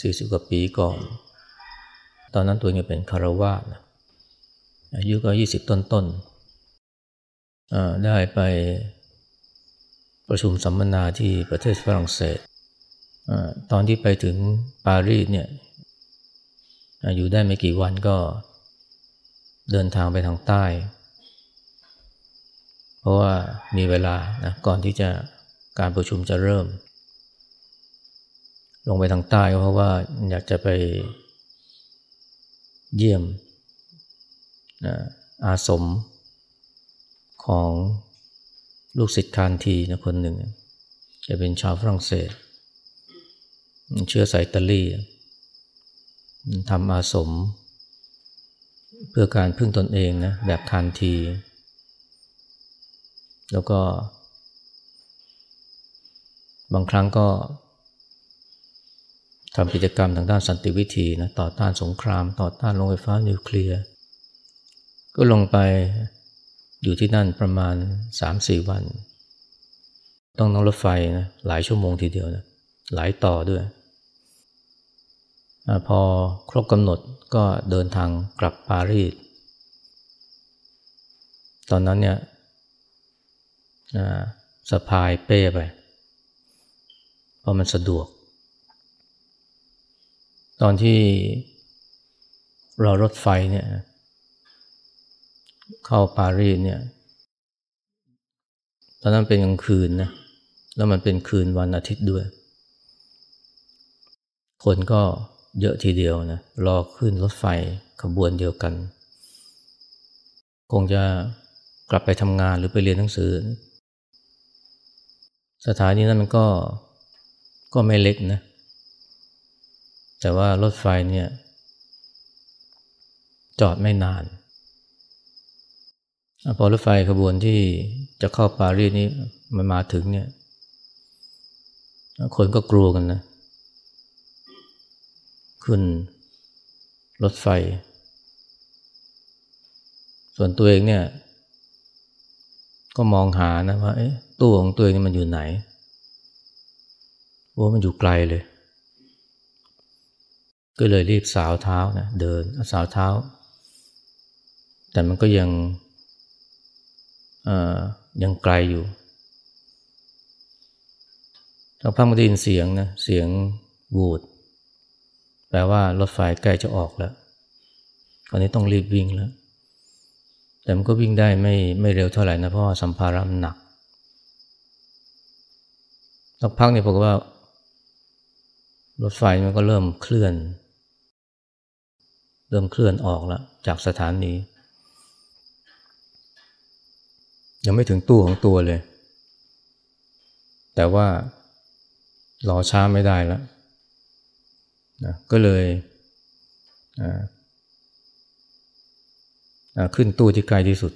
เมื่อ40กว่าปีก่อน ตอนนั้นตัวเองเป็นคารวาสอายุก็20ต้นๆได้ไปประชุมสัมมนาที่ประเทศฝรั่งเศสอตอนที่ไปถึงปารีสเนี่ยอยู่ได้ไม่กี่วันก็เดินทางไปทางใต้ เพราะว่ามีเวลานะก่อนที่จะการประชุมจะเริ่ม ลงไปทางใต้เพราะว่าอยากจะไปเยี่ยมอาสมของลูกศิษย์คานทีนะคนหนึ่ง จะเป็นชาวฝรั่งเศส เชื้อสายอิตาลีทำอาสม เพื่อการพึ่งตนเองนะแบบคานที แล้วก็ บางครั้งก็ ทำกิจกรรมทางด้านสันติวิธีนะต่อต้านสงคราม ต่อต้านโรงไฟฟ้านิวเคลียร์ ก็ลงไปอยู่ที่นั่นประมาณ 3-4 วัน ต้องนั่งรถไฟนะหลายชั่วโมงทีเดียวนะหลายต่อด้วยอพอครบกำหนดก็เดินทางกลับปารีสตอนนั้นเนี่ยสะพายเป้ไป เพราะมันสะดวก ตอนที่รอรถไฟเนี่ยเข้าปารีสเนี่ยตอนนั้นเป็นกลางคืนนะแล้วมันเป็นคืนวันอาทิตย์ด้วย คนก็เยอะทีเดียวนะรอขึ้นรถไฟขบวนเดียวกัน คงจะกลับไปทำงานหรือไปเรียนหนังสือ สถานีนั้นมันก็ก็ไม่เล็กนะ แต่ว่ารถไฟเนี่ย จอดไม่นาน พอรถไฟขบวนที่จะเข้าปารีสนี้มันมาถึงเนี่ย คนก็กลัวกันนะ ขึ้นรถไฟ ส่วนตัวเองเนี่ย ก็มองหานะว่าตู้ของตัวเองมันอยู่ไหนว่ามันอยู่ไกลเลย ก็เลยรีบสาวเท้านะเดินสาวเท้า แต่มันก็ยังยังไกลอยู่สักพักมันได้ยินเสียงนะเสียงวูดแปลว่ารถไฟใกล้จะออกแล้วตอนนี้ต้องรีบวิ่งแล้ว แต่มันก็วิ่งได้ไม่ไม่เร็วเท่าไหร่นะเพราะว่าสัมภาระมันหนักสักพักเนี่ยผมว่ารถไฟมันก็เริ่มเคลื่อน เริ่มเคลื่อนออกแล้วจากสถานี ยังไม่ถึงตู้ของตัวเลย แต่ว่ารอช้าไม่ได้แล้วนะก็เลยขึ้นตู้ที่ไกลที่สุด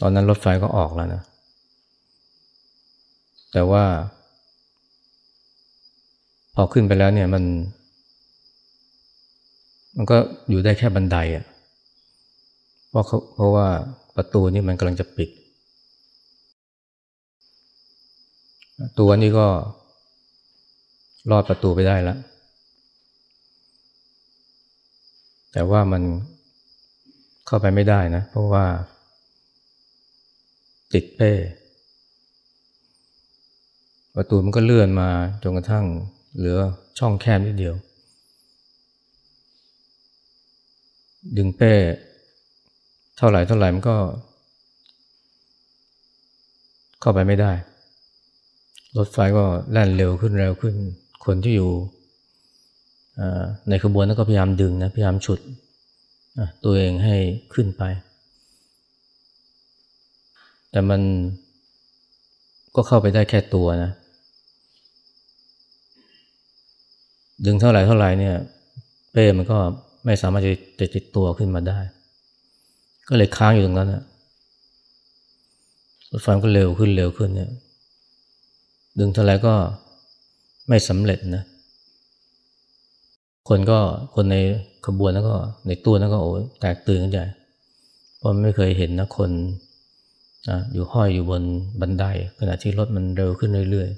ตอนนั้นรถไฟก็ออกแล้วนะ แต่ว่า พอขึ้นไปแล้วเนี่ยมัน มันก็อยู่ได้แค่บันไดอะ่ะเพราะเพราะว่าประตูนี่มันกำลังจะปิด ตัวนี้ก็รอดประตูไปได้แล้ว แต่ว่ามันเข้าไปไม่ได้นะ เพราะว่า ติดเป้ ประตูมันก็เลื่อนมาจนกระทั่ง เหลือช่องแคบนิดเดียว ดึงเป้เท่าไหร่เท่าไหร่มันก็ เข้าไปไม่ได้ รถไฟก็แล่นเร็วขึ้นเร็วขึ้น คนที่อยู่ในขบวนนั้นก็พยายามดึงนะ พยายามฉุดตัวเองให้ขึ้นไป แต่มันก็เข้าไปได้แค่ตัวนะ ดึงเท่าไหร่เท่าไหร่เนี่ย เป้มันก็ไม่สามารถจะติดตัวขึ้นมาได้ ก็เลยค้างอยู่ตรงนั้นนะรถไฟก็เร็วขึ้นเร็วขึ้นเนี่ย ดึงเท่าไรก็ไม่สำเร็จนะ คนก็คนในขบวนแล้วก็ในตู้นั้นก็โอ้แตกตื่นกันใหญ่เพราะไม่เคยเห็นนะคนนะอยู่ห้อยอยู่บนบันได ขณะที่รถมันเร็วขึ้นเรื่อย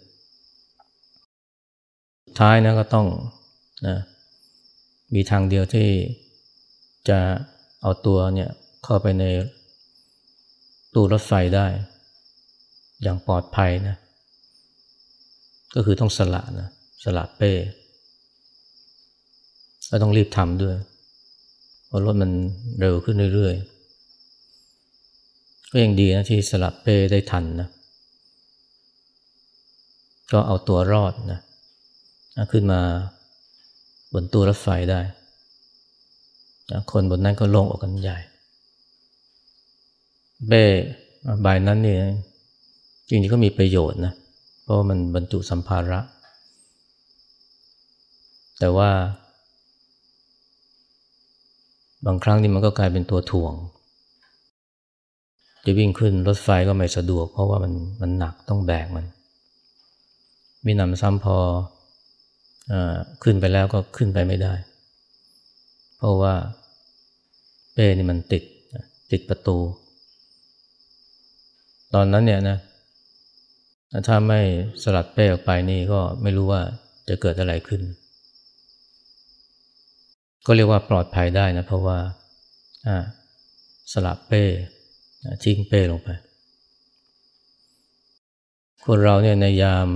ท้ายนะก็ต้องนะมีทางเดียวที่จะเอาตัวเนี่ยเข้าไปในตู้รถไฟได้ อย่างปลอดภัยนะก็คือต้องสละนะสละเป้ก็ต้องรีบทำด้วยเพราะรถมันเร็วขึ้นเรื่อยๆ ก็ยังดีนะที่สลับเป้ได้ทันนะ ก็เอาตัวรอดนะ ขึ้นมาบนตู้รถไฟได้คนบนนั้นก็โล่งอกกันใหญ่ เบ้ใบนั้นนี่จริงๆก็มีประโยชน์นะ เพราะมันบรรจุสัมภาระ แต่ว่า บางครั้งนี่มันก็กลายเป็นตัวถ่วง จะวิ่งขึ้นรถไฟก็ไม่สะดวก เพราะว่ามันมันหนักต้องแบกมัน มีนำซ้ำพออ ขึ้นไปแล้วก็ขึ้นไปไม่ได้ เพราะว่าเป้นี่มันติดติดประตู ตอนนั้นเนี่ยนะถ้าไม่สลัดเป้ออกไปนี่ก็ไม่รู้ว่าจะเกิดอะไรขึ้น ก็เรียกว่าปลอดภัยได้นะเพราะว่าสลับเป้ทิ้งเป้ลงไป คนเราเนี่ยในยาม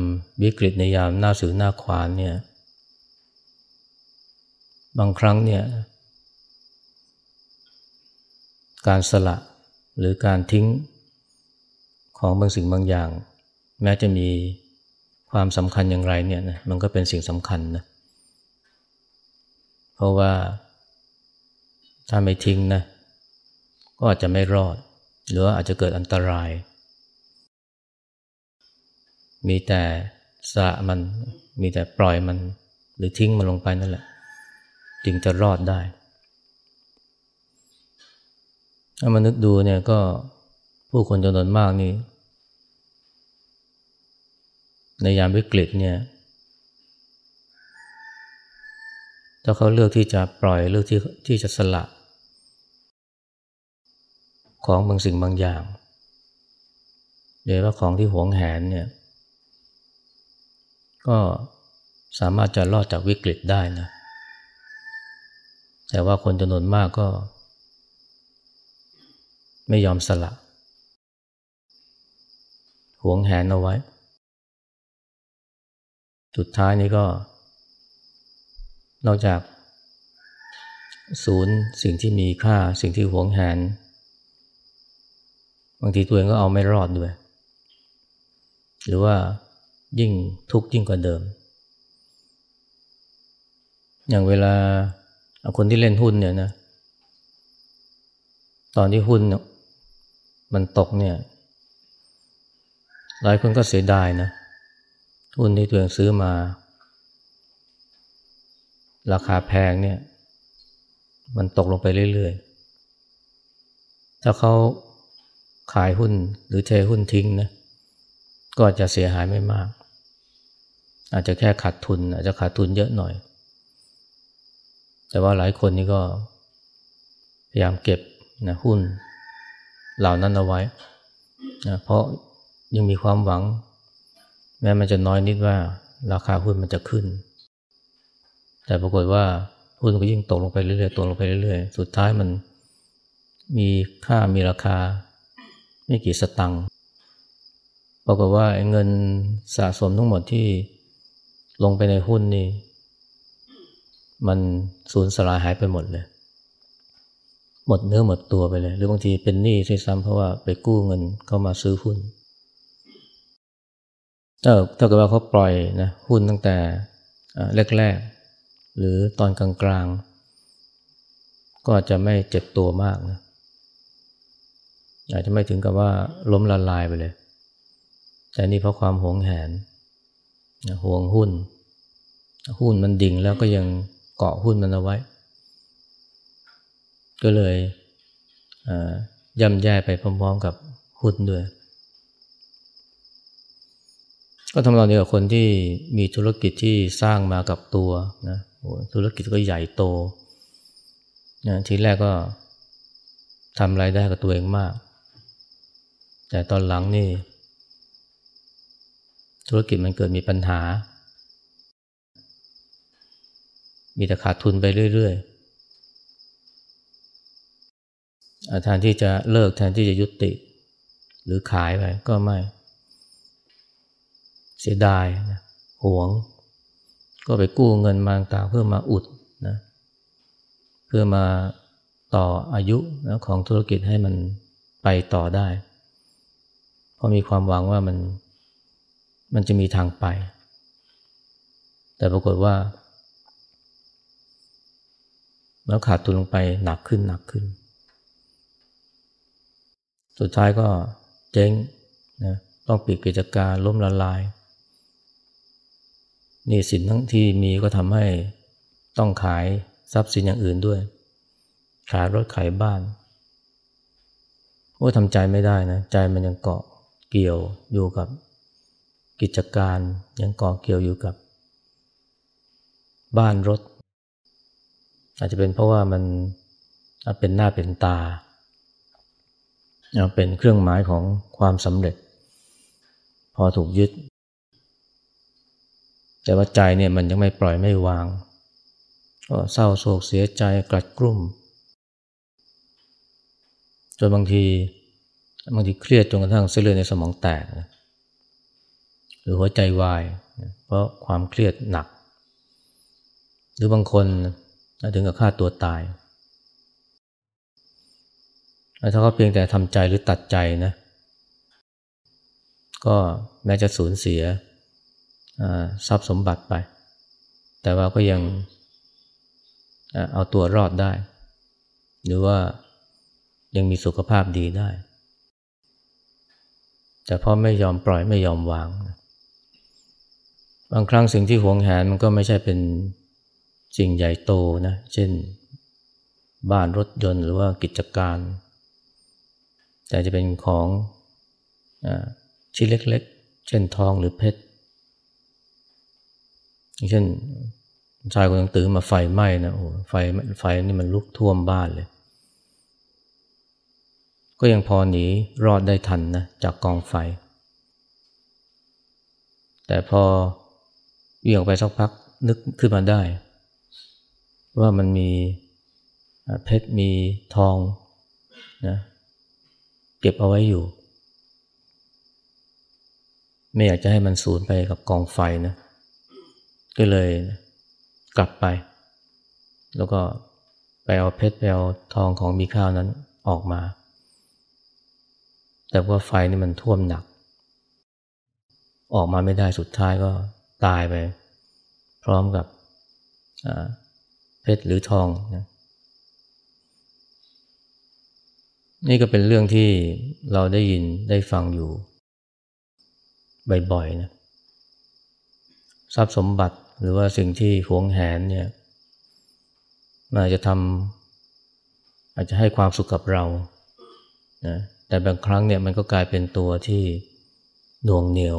วิกฤตในยามหน้าสือหน้าขวานเนี่ย บางครั้งเนี่ยการสละหรือการทิ้งของบางสิ่งบางอย่าง แม้จะมีความสำคัญอย่างไรเนี่ยนะมันก็เป็นสิ่งสำคัญนะเพราะว่าถ้าไม่ทิ้งนะก็อาจจะไม่รอด หรืออาจจะเกิดอันตราย มีแต่สะมันมีแต่ปล่อยมันหรือทิ้งมันลงไปนั่นแหละ จึงจะรอดได้ถ้ามานึกดูเนี่ยก็ผู้คนจำนวนมากนี่ในยามวิกฤตเนี่ยถ้าเขาเลือกที่จะปล่อยเลือกที่ที่จะสละ ของบางสิ่งบางอย่างโดยว่าของที่หวงแหนเนี่ยก็สามารถจะรอดจากวิกฤตได้นะ แต่ว่าคนจำนวนมากก็ ไม่ยอมสละ หวงแหนเอาไว้ สุดท้ายนี้ก็ นอกจากศูนย์สิ่งที่มีค่าสิ่งที่หวงแหน บางทีตัวเองก็เอาไม่รอดด้วย หรือว่ายิ่งทุกข์ยิ่งกว่าเดิม อย่างเวลา คนที่เล่นหุ้นเนี่ยนะ ตอนที่หุ้นมันตกเนี่ย หลายคนก็เสียดายนะ หุ้นที่ตัวเองซื้อมา ราคาแพงเนี่ย มันตกลงไปเรื่อยๆ ถ้าเขาขายหุ้นหรือเทหุ้นทิ้งนะก็จะเสียหายไม่มาก อาจจะแค่ขาดทุน อาจจะขาดทุนเยอะหน่อย แต่ว่าหลายคนนี่ก็พยายามเก็บนะหุ้นเหล่านั้นเอาไว้นะเพราะยังมีความหวัง แม้มันจะน้อยนิดว่าราคาหุ้นมันจะขึ้น แต่ปรากฏว่าหุ้นก็ยิ่งตกลงไปเรื่อยๆตกลงไปเรื่อยๆ สุดท้ายมันมีค่ามีราคาไม่กี่สตังค์ปรากฏว่าเงินสะสมทั้งหมดที่ลงไปในหุ้นนี่ มันสูญสลายหายไปหมดเลย หมดเนื้อหมดตัวไปเลย หรือบางทีเป็นหนี้ใช่ซ้ำเพราะว่าไปกู้เงินเข้ามาซื้อหุ้นเออถ้าเกิดว่าเขาปล่อยนะหุ้นตั้งแต่แรกๆ หรือตอนกลางๆ ก็อาจจะไม่เจ็บตัวมากนะอาจจะไม่ถึงกับว่าล้มละลายไปเลย แต่นี่เพราะความหวงแหนห่วงหุ้น หุ้นมันดิ่งแล้วก็ยัง เกาะหุ้นมันเอาไว้ ก็เลยย่ำแย่ไปพร้อมๆกับหุ้นด้วย ก็ทำเราเดียวกับคนที่มีธุรกิจที่สร้างมากับตัวนะธุรกิจก็ใหญ่โตนะทีแรกก็ทำรายได้กับตัวเองมาก แต่ตอนหลังนี่ ธุรกิจมันเกิดมีปัญหา มีแต่ขาดทุนไปเรื่อยๆแทนที่จะเลิกแทนที่จะยุติ หรือขายไปก็ไม่ เสียดายนะหวง ก็ไปกู้เงินมาต่างเพื่อมาอุดนะเพื่อมาต่ออายุนะของธุรกิจให้มันไปต่อได้ เพราะมีความหวังว่ามันมันจะมีทางไป แต่ปรากฏว่า แล้วขาดทุนลงไปหนักขึ้นหนักขึ้น สุดท้ายก็เจ๊งนะต้องปิดกิจการล้มละลายนี่สินทั้งที่มีก็ทำให้ต้องขายทรัพย์สินอย่างอื่นด้วย ขายรถขายบ้านโอ้ทำใจไม่ได้นะ ใจมันยังเกาะเกี่ยวอยู่กับกิจการยังเกาะเกี่ยวอยู่กับ บ้านรถ อาจจะเป็นเพราะว่ามันเป็นหน้าเป็นตา เป็นเครื่องหมายของความสำเร็จ พอถูกยึด แต่ว่าใจเนี่ยมันยังไม่ปล่อยไม่วาง ก็เศร้าโศกเสียใจกลัดกลุ้มจนบางทีบางทีเครียดจนกระทั่งเส้นเลือดในสมองแตก หรือหัวใจวาย เพราะความเครียดหนัก หรือบางคน ถึงกับฆ่าตัวตาย ถ้าเขาเพียงแต่ทำใจหรือตัดใจนะ ก็แม้จะสูญเสียทรัพย์สมบัติไป แต่ว่าก็ยังเอาตัวรอดได้ หรือว่ายังมีสุขภาพดีได้ แต่พ่อไม่ยอมปล่อยไม่ยอมวาง บางครั้งสิ่งที่หวงแหนมันก็ไม่ใช่เป็น สิ่งใหญ่โตนะ เช่น บ้านรถยนต์หรือว่ากิจการ แต่จะเป็นของอชิ้นเล็กๆ เช่นทองหรือเพชรเช่นชายคนนึงตื่นมาไฟไหม้นะโอ้ไฟไฟนี่มันลุกท่วมบ้านเลย ก็ยังพอหนีรอดได้ทันนะจากกองไฟ แต่พอวิ่งออกไปสักพักนึกขึ้นมาได้ ว่ามันมีเพชรมีทองนะเก็บเอาไว้อยู่ ไม่อยากจะให้มันสูญไปกับกองไฟนะก็เลยกลับไป แล้วก็ไปเอาเพชรไปเอาทองของมีค่านั้นออกมา แต่ว่าไฟนี่มันท่วมหนัก ออกมาไม่ได้สุดท้ายก็ตายไป พร้อมกับ เพชรหรือทองนะนี่ก็เป็นเรื่องที่เราได้ยินได้ฟังอยู่ บ่อยๆนะทรัพย์สมบัติหรือว่าสิ่งที่หวงแหนเนี่ยมันอาจจะทำอาจจะให้ความสุขกับเรานะแต่บางครั้งเนี่ยมันก็กลายเป็นตัวที่หน่วงเหนียว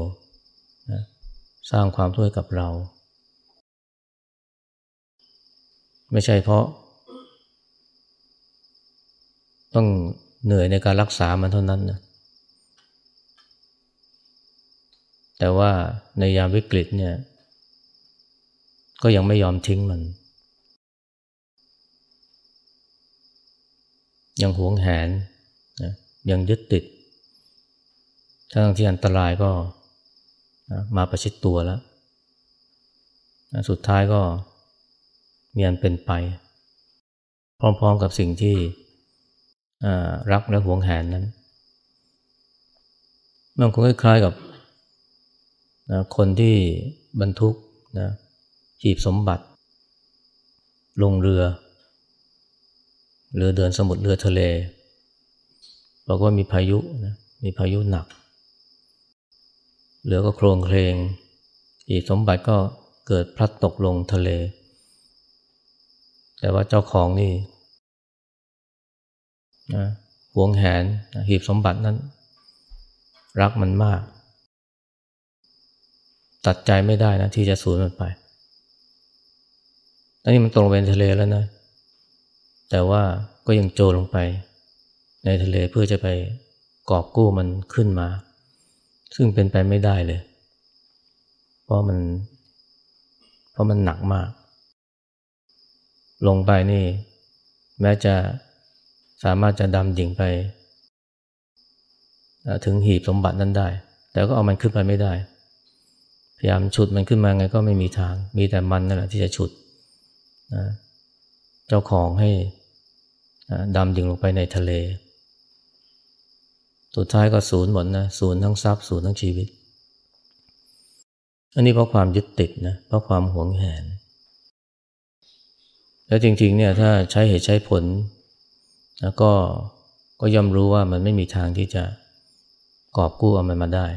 นะสร้างความทุกข์กับเรา ไม่ใช่เพราะ ต้องเหนื่อยในการรักษามันเท่านั้นนะแต่ว่าในยามวิกฤตเนี่ย ก็ยังไม่ยอมทิ้งมัน ยังหวงแหนนะยังยึดติด ทั้งที่อันตรายก็มาประชิดตัวแล้ว สุดท้ายก็ มีอันเป็นไป พร้อมๆกับสิ่งที่รักและหวงแหนนั้นมันคงคล้ายๆกับนะคนที่บรรทุกนะจีบสมบัติ ลงเรือ เรือเดินสมุทรเรือทะเล บอกว่ามีพายุนะมีพายุหนัก เรือก็โครงเคลงอีกสมบัติก็เกิดพลัดตกลงทะเล แต่ว่าเจ้าของนี่นะหวงแหนหีบสมบัตินั้น รักมันมาก ตัดใจไม่ได้นะที่จะสูญมันไปตอนนี้มันตกลงไปในทะเลแล้วนะ แต่ว่าก็ยังโจรลงไป ในทะเลเพื่อจะไปกอบกู้มันขึ้นมา ซึ่งเป็นไปไม่ได้เลย เพราะมัน เพราะมันหนักมาก ลงไปนี่ แม้จะสามารถจะดำดิ่งไป ถึงหีบสมบัตินั้นได้ แต่ก็เอามันขึ้นไปไม่ได้ พยายามฉุดมันขึ้นมาไงก็ไม่มีทาง มีแต่มันนั่นแหละที่จะฉุดนะเจ้าของให้ดำดิ่งลงไปในทะเล สุดท้ายก็ศูนย์หมดนะศูนย์ทั้งทรัพย์ศูนย์ทั้งชีวิต อันนี้เพราะความยึดติดนะเพราะความหวงแหน แล้วจริงๆเนี่ยถ้าใช้เหตุใช้ผล แล้วก็ก็ย่อมรู้ว่ามันไม่มีทางที่จะกอบกู้เอามันมาได้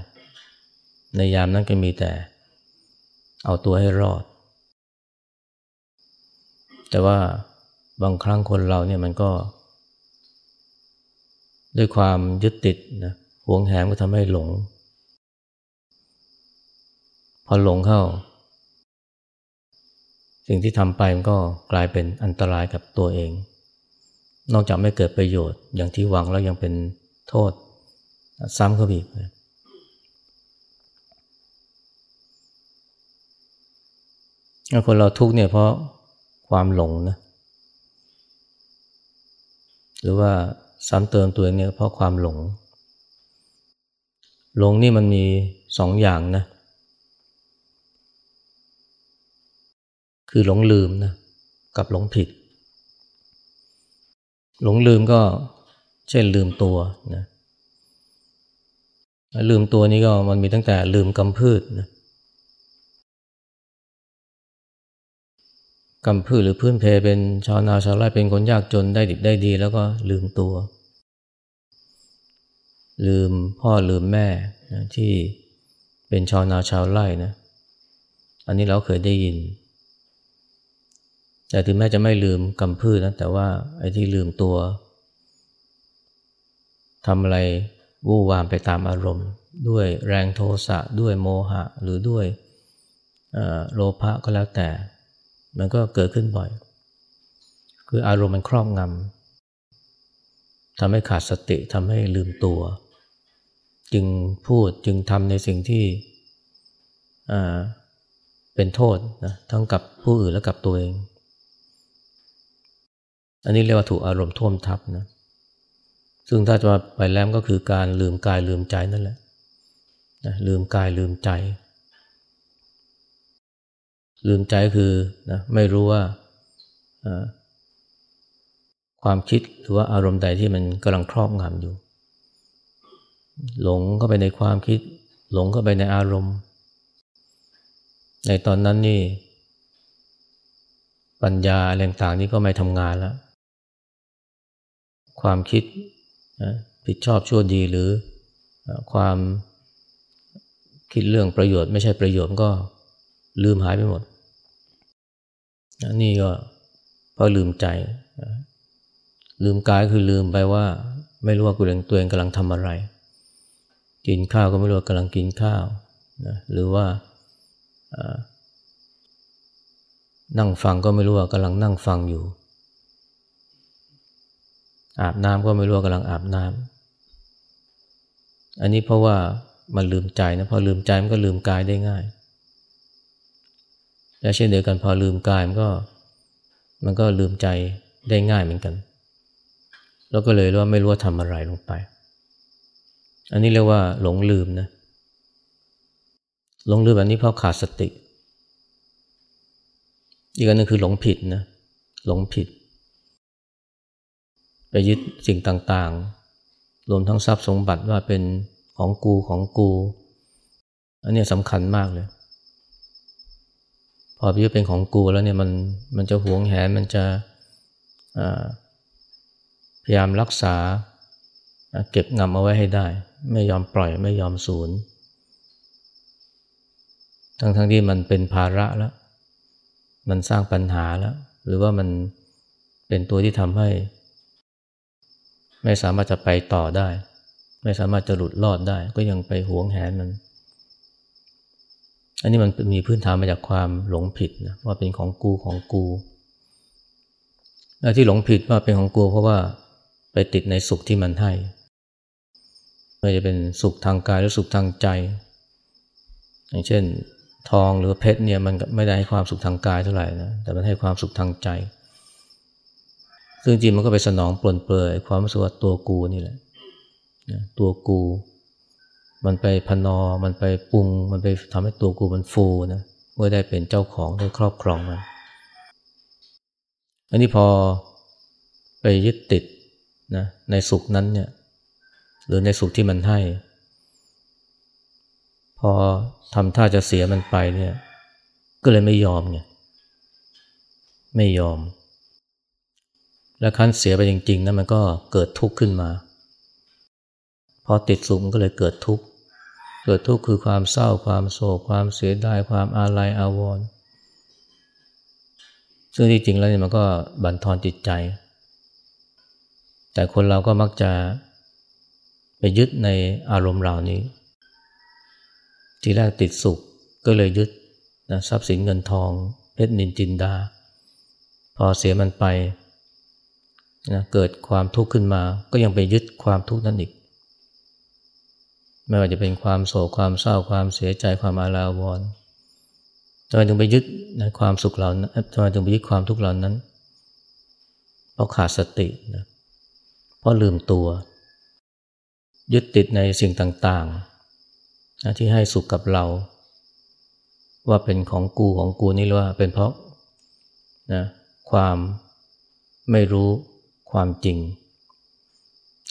ในยามนั้นก็มีแต่ เอาตัวให้รอด แต่ว่าบางครั้งคนเราเนี่ยมันก็ ด้วยความยึดติดนะหวงแหนก็ทำให้หลง พอหลงเข้า สิ่งที่ทำไปมันก็กลายเป็นอันตรายกับตัวเอง นอกจากไม่เกิดประโยชน์อย่างที่หวังแล้วยังเป็นโทษซ้ำเข้าไปอีกคนเราทุกเนี่ยเพราะความหลงนะ หรือว่าซ้ำเติมตัวเองเนี่ยเพราะความหลง หลงนี่มันมีสองอย่างนะ คือหลงลืมนะกับหลงผิด หลงลืมก็เช่นลืมตัวนะลืมตัวนี้ก็มันมีตั้งแต่ลืมกำพืชนะกำพืชหรือพื้นเพเป็นชาวนาชาวไร่เป็นคนยากจนได้ดิบได้ดี แล้วก็ลืมตัว ลืมพ่อลืมแม่นะที่เป็นชาวนาชาวไร่นะ อันนี้เราเคยได้ยิน แต่ถึงแม้จะไม่ลืมกำพืชนะแต่ว่าไอ้ที่ลืมตัวทำอะไรวู่วามไปตามอารมณ์ ด้วยแรงโทสะด้วยโมหะ หรือด้วยโลภะก็แล้วแต่ มันก็เกิดขึ้นบ่อย คืออารมณ์มันครอบงำทำให้ขาดสติทำให้ลืมตัว จึงพูดจึงทำในสิ่งที่เป็นโทษนะทั้งกับผู้อื่นและกับตัวเอง อันนี้เรียกว่าถูกอารมณ์ท่วมทับนะ ซึ่งถ้าจะมาไปแล้วก็คือการลืมกายลืมใจนั่นแหละนะลืมกายลืมใจ ลืมใจคือนะไม่รู้ว่าความคิดหรือว่าอารมณ์ใดที่มันกำลังครอบงำอยู่ หลงเข้าไปในความคิด หลงเข้าไปในอารมณ์ ในตอนนั้นนี่ ปัญญาอะไรต่างนี่ก็ไม่ทำงานแล้ว ความคิดผิดชอบชั่วดีหรือความคิดเรื่องประโยชน์ไม่ใช่ประโยชน์ก็ลืมหายไปหมด นี่ก็เพราะลืมใจ ลืมกายคือลืมไปว่า ไม่รู้ว่ากูเองตัวเองกำลังทำอะไร กินข้าวก็ไม่รู้ว่ากำลังกินข้าวนะหรือว่านั่งฟังก็ไม่รู้ว่ากำลังนั่งฟังอยู่ อาบน้ำก็ไม่รู้ว่ากำลังอาบน้ำอันนี้เพราะว่ามันลืมใจนะพอลืมใจมันก็ลืมกายได้ง่าย และเช่นเดียวกันพอลืมกายมันก็มันก็ลืมใจได้ง่ายเหมือนกัน แล้วก็เลยว่าไม่รู้ว่าทำอะไรลงไป อันนี้เรียกว่าหลงลืมนะหลงลืมแบบนี้เพราะขาดสติ อีกอันนึงคือหลงผิดนะหลงผิด ไปยึดสิ่งต่างๆ รวมทั้งทรัพย์สมบัติว่าเป็นของกูของกู อันนี้สำคัญมากเลย พอพิจเป็นของกูแล้วเนี่ยมันมันจะหวงแหนมันจะพยายามรักษาเก็บงำเอาไว้ให้ได้ ไม่ยอมปล่อยไม่ยอมสูญทั้งทั้งที่มันเป็นภาระแล้ว มันสร้างปัญหาแล้ว หรือว่ามันเป็นตัวที่ทำให้ ไม่สามารถจะไปต่อได้ ไม่สามารถจะหลุดรอดได้ ก็ยังไปหวงแหนมัน อันนี้มันมีพื้นฐานมาจากความหลงผิดนะว่าเป็นของกูของกูและที่หลงผิดว่าเป็นของกูเพราะว่าไปติดในสุขที่มันให้ไม่จะเป็นสุขทางกายหรือสุขทางใจ อย่างเช่น ทองหรือเพชรเนี่ยมันไม่ได้ให้ความสุขทางกายเท่าไหร่นะแต่มันให้ความสุขทางใจ ซึ่งจริงมันก็ไปสนองปลนเปลือยความรู้สึกว่าตัวกูนี่แหละตัวกู มันไปพนอ มันไปปรุง มันไปทำให้ตัวกูมันฟูนะเมื่อได้เป็นเจ้าของได้ครอบครองมันอันนี้พอไปยึดติดนะในสุขนั้นเนี่ยหรือในสุขที่มันให้ พอทำท่าจะเสียมันไปเนี่ย ก็เลยไม่ยอมไงไม่ยอม แล้วคันเสียไปจริงๆนะมันก็เกิดทุกข์ขึ้นมา พอติดสุขมันก็เลยเกิดทุกข์ เกิดทุกข์คือความเศร้าความโศกความเสียดายความอาลัยอาวรณ์ซึ่งที่จริงแล้วเนี่ยมันก็บั่นทอนจิตใจ แต่คนเราก็มักจะไปยึดในอารมณ์เหล่านี้ ทีแรกติดสุขก็เลยยึดนะทรัพย์สินเงินทองเพชรนินจินดา พอเสียมันไป นะเกิดความทุกข์ขึ้นมา ก็ยังไปยึดความทุกข์นั้นอีก ไม่ว่าจะเป็นความโศกความเศร้าความเสียใจความอาลาวรทำไมถึงไปยึดในความสุขเหล่านั้นทำไมถึงไปยึดความทุกข์เหล่านั้น เพราะขาดสตินะเพราะลืมตัว ยึดติดในสิ่งต่างๆนะที่ให้สุขกับเรา ว่าเป็นของกูของกูนี่หรือว่าเป็นเพราะนะความไม่รู้ ความจริง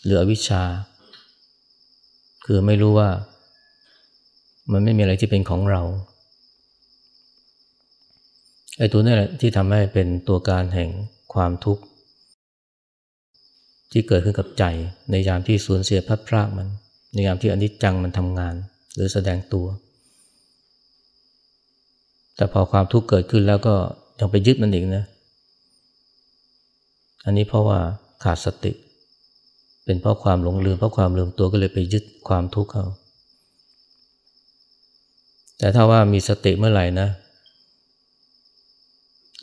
หรืออวิชชา คือไม่รู้ว่ามันไม่มีอะไรที่เป็นของเราไอ้ตัวนี้แหละที่ทำให้เป็นตัวการแห่งความทุกข์ ที่เกิดขึ้นกับใจ ในยามที่สูญเสียพัดพรากมัน ในยามที่อนิจจังมันทำงาน หรือแสดงตัว แต่พอความทุกข์เกิดขึ้นแล้วก็ยังไปยึดมันอีกนะ อันนี้เพราะว่าขาดสติ เป็นเพราะความหลงลืมเพราะความลืมตัวก็เลยไปยึดความทุกข์เขาแต่ถ้าว่ามีสติเมื่อไหร่นะ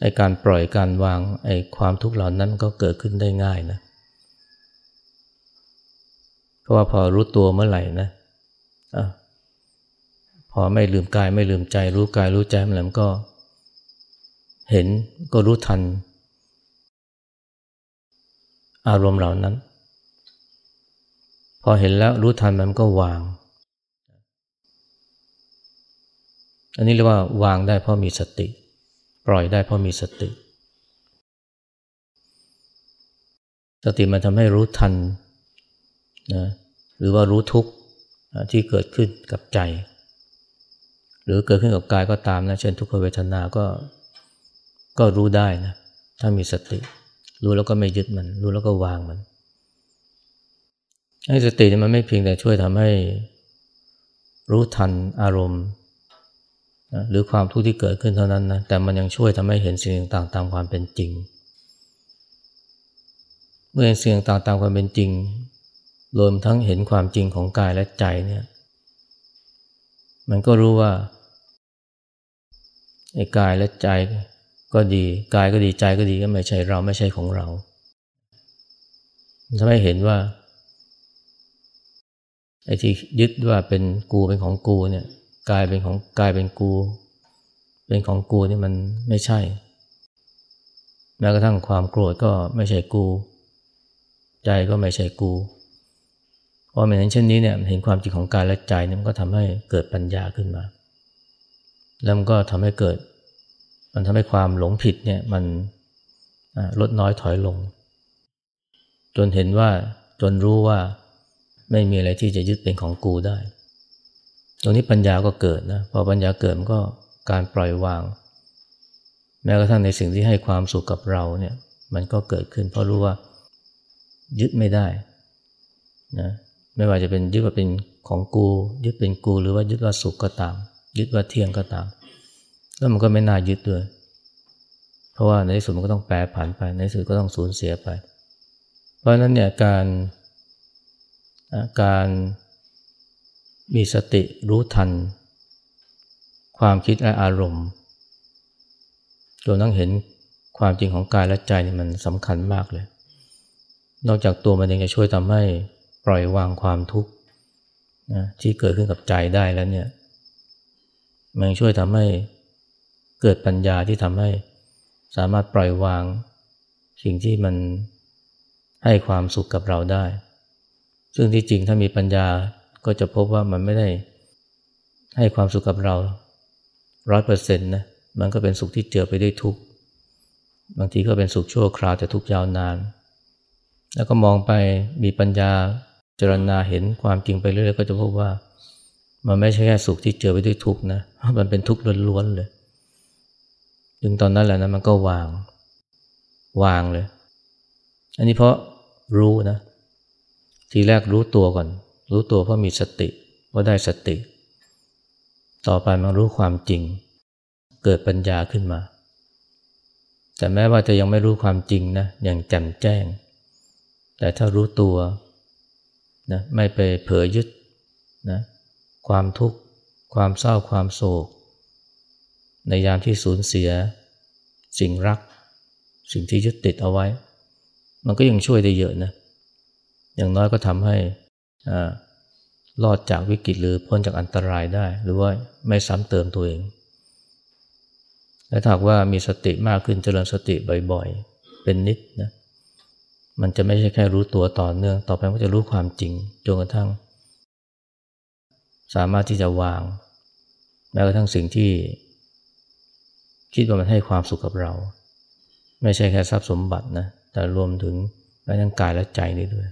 ไอการปล่อยการวางไอความทุกข์เหล่านั้นก็เกิดขึ้นได้ง่ายนะ เพราะว่าพอรู้ตัวเมื่อไหร่นะอะพอไม่ลืมกายไม่ลืมใจ รู้กายรู้ใจมันก็ เห็นก็รู้ทัน อารมณ์เหล่านั้น พอเห็นแล้วรู้ทันมันก็วาง อันนี้เรียกว่าวางได้เพราะมีสติ ปล่อยได้เพราะมีสติ สติมันทำให้รู้ทันนะหรือว่ารู้ทุกข์ที่เกิดขึ้นกับใจ หรือเกิดขึ้นกับกายก็ตามนะเช่นทุกขเวทนาก็ก็รู้ได้นะถ้ามีสติ รู้แล้วก็ไม่ยึดมัน รู้แล้วก็วางมันให้สติมันไม่เพียงแต่ช่วยทำให้รู้ทันอารมณ์ หรือความทุกข์ที่เกิดขึ้นเท่านั้นนะแต่มันยังช่วยทำให้เห็นสิ่งต่างๆตามความเป็นจริง เมื่อเห็นสิ่งต่างๆตามความเป็นจริง รวมทั้งเห็นความจริงของกายและใจเนี่ยมันก็รู้ว่าไอ้กายและใจ ก็ดีกายก็ดีใจก็ดีก็ไม่ใช่เราไม่ใช่ของเราทำให้เห็นว่าไอ้ที่ยึดว่าเป็นกูเป็นของกูเนี่ยกายเป็นของกายเป็นกู เป็นของกูนี่มันไม่ใช่ แม้กระทั่งความโกรธก็ไม่ใช่กู ใจก็ไม่ใช่กูพอมันเห็นเช่นนี้เนี่ยเห็นความจริงของกายและใจเนี่ยมันก็ทำให้เกิดปัญญาขึ้นมา แล้วมันก็ทำให้เกิด มันทำให้ความหลงผิดเนี่ยมันลดน้อยถอยลง จนเห็นว่าจนรู้ว่าไม่มีอะไรที่จะยึดเป็นของกูได้ ตรงนี้ปัญญาก็เกิดนะ พอปัญญาเกิดมันก็การปล่อยวาง แม้กระทั่งในสิ่งที่ให้ความสุขกับเราเนี่ยมันก็เกิดขึ้นเพราะรู้ว่ายึดไม่ได้นะไม่ว่าจะเป็นยึดว่าเป็นของกู ยึดเป็นกู หรือว่ายึดว่าสุขก็ตาม ยึดว่าเที่ยงก็ตาม แล้วมันก็ไม่น่ายึดด้วย เพราะว่าในที่สุดมันก็ต้องแปรผันไป ในที่สุดก็ต้องสูญเสียไป เพราะฉะนั้นเนี่ยการการมีสติรู้ทัน ความคิดและอารมณ์จนต้องเห็นความจริงของกายและใจนี่มันสำคัญมากเลย นอกจากตัวมันเองจะช่วยทำให้ปล่อยวางความทุกข์นะที่เกิดขึ้นกับใจได้แล้วเนี่ย มันช่วยทำให้ เกิดปัญญาที่ทำให้สามารถปล่อยวาง สิ่งที่มันให้ความสุขกับเราได้ ซึ่งที่จริงถ้ามีปัญญาก็จะพบว่ามันไม่ได้ให้ความสุขกับเราร้อยเปอร์เซ็นต์นะมันก็เป็นสุขที่เจอไปด้วยทุกข์บางทีก็เป็นสุขชั่วคราวแต่ทุกข์ยาวนาน แล้วก็มองไปมีปัญญาจรณาเห็นความจริงไปเรื่อยๆก็จะพบว่า มันไม่ใช่แค่สุขที่เจอไปด้วยทุกข์นะ มันเป็นทุกข์ล้วนๆเลย ถึงตอนนั้นแหละนะมันก็วาง วางเลย อันนี้เพราะรู้นะ ทีแรกรู้ตัวก่อน รู้ตัวเพราะมีสติว่าได้สติ ต่อไปมันรู้ความจริง เกิดปัญญาขึ้นมา แต่แม้ว่าจะยังไม่รู้ความจริงนะอย่างแจ่มแจ้ง แต่ถ้ารู้ตัวนะไม่ไปเผยยึดนะความทุกข์ ความเศร้าความโศก ในยามที่สูญเสีย สิ่งรัก สิ่งที่ยึดติดเอาไว้ มันก็ยังช่วยได้เยอะนะ อย่างน้อยก็ทำให้รอดจากวิกฤตหรือพ้นจากอันตรายได้ หรือว่าไม่ซ้ำเติมตัวเอง และถ้าว่ามีสติมากขึ้นเจริญสติบ่อยๆ เป็นนิดนะ มันจะไม่ใช่แค่รู้ตัวต่อเนื่อง ต่อไปก็จะรู้ความจริงจนกระทั่ง สามารถที่จะวางแม้กระทั่งสิ่งที่ คิดว่ามันให้ความสุขกับเรา ไม่ใช่แค่ทรัพย์สมบัตินะแต่รวมถึงแม้ทั้งกายและใจนี่ด้วย